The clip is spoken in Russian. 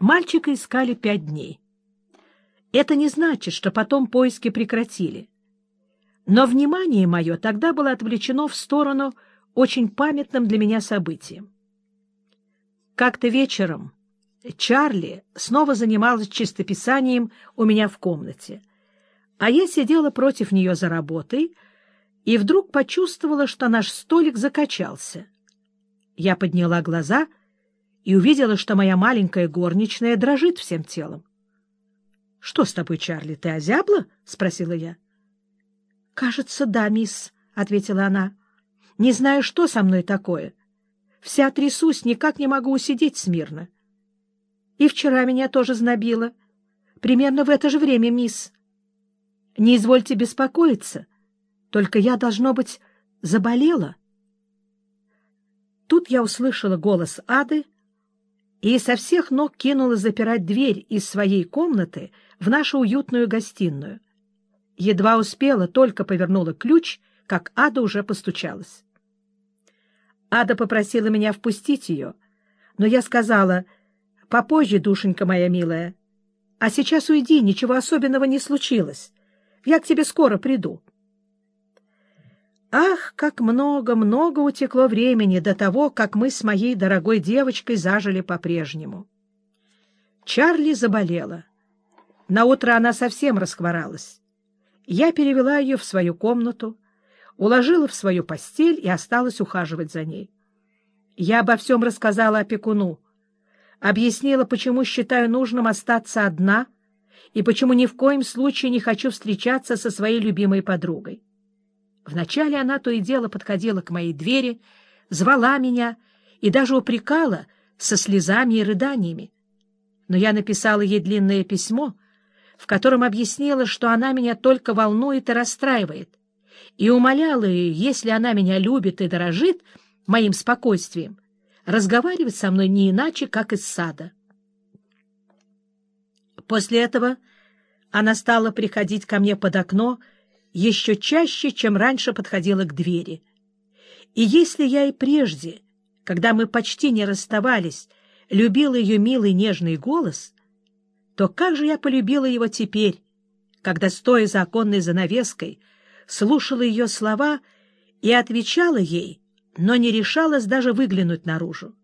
Мальчика искали пять дней. Это не значит, что потом поиски прекратили. Но внимание мое тогда было отвлечено в сторону очень памятным для меня событием. Как-то вечером Чарли снова занималась чистописанием у меня в комнате, а я сидела против нее за работой и вдруг почувствовала, что наш столик закачался. Я подняла глаза и увидела, что моя маленькая горничная дрожит всем телом. — Что с тобой, Чарли, ты озябла? — спросила я. — Кажется, да, мисс, — ответила она. — Не знаю, что со мной такое. Вся трясусь, никак не могу усидеть смирно. И вчера меня тоже знобило. Примерно в это же время, мисс. Не извольте беспокоиться. Только я, должно быть, заболела. Тут я услышала голос Ады и со всех ног кинула запирать дверь из своей комнаты в нашу уютную гостиную. Едва успела, только повернула ключ, как Ада уже постучалась. Ада попросила меня впустить ее, но я сказала, «Попозже, душенька моя милая, а сейчас уйди, ничего особенного не случилось. Я к тебе скоро приду». Ах, как много-много утекло времени до того, как мы с моей дорогой девочкой зажили по-прежнему. Чарли заболела. Наутро она совсем расхворалась. Я перевела ее в свою комнату, уложила в свою постель и осталась ухаживать за ней. Я обо всем рассказала опекуну, объяснила, почему считаю нужным остаться одна и почему ни в коем случае не хочу встречаться со своей любимой подругой. Вначале она то и дело подходила к моей двери, звала меня и даже упрекала со слезами и рыданиями. Но я написала ей длинное письмо, в котором объяснила, что она меня только волнует и расстраивает, и умоляла ее, если она меня любит и дорожит моим спокойствием, разговаривать со мной не иначе, как из сада. После этого она стала приходить ко мне под окно еще чаще, чем раньше подходила к двери. И если я и прежде, когда мы почти не расставались, любила ее милый нежный голос, то как же я полюбила его теперь, когда, стоя за оконной занавеской, слушала ее слова и отвечала ей, но не решалась даже выглянуть наружу.